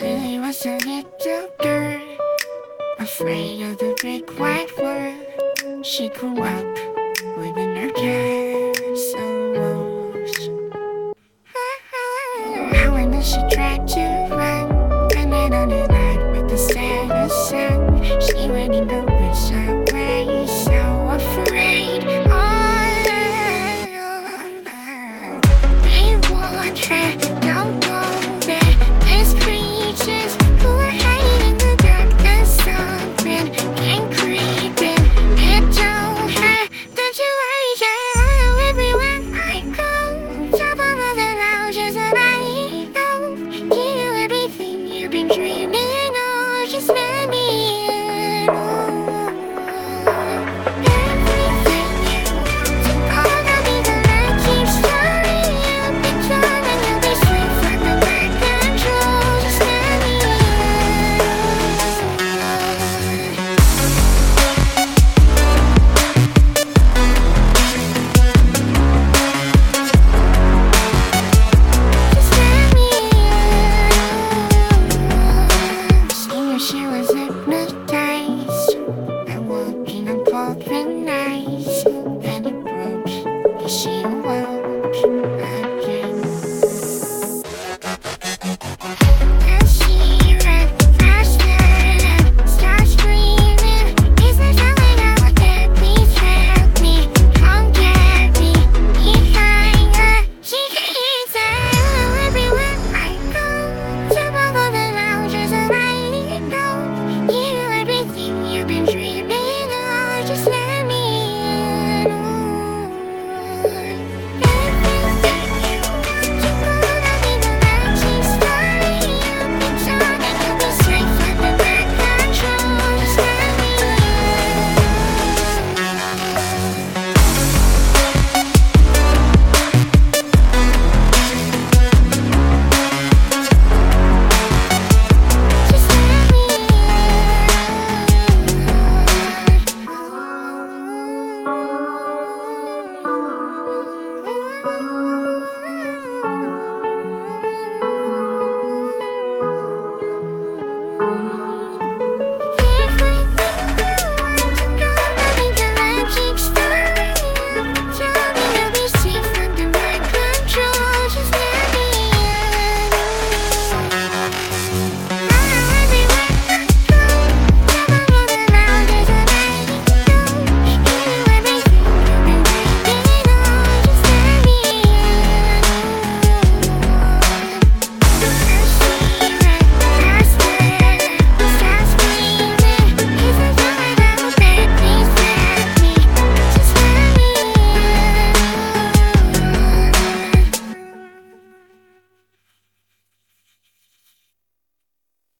really was a little girl Afraid of the big white world. She grew up within her castle walls. How and then she tried to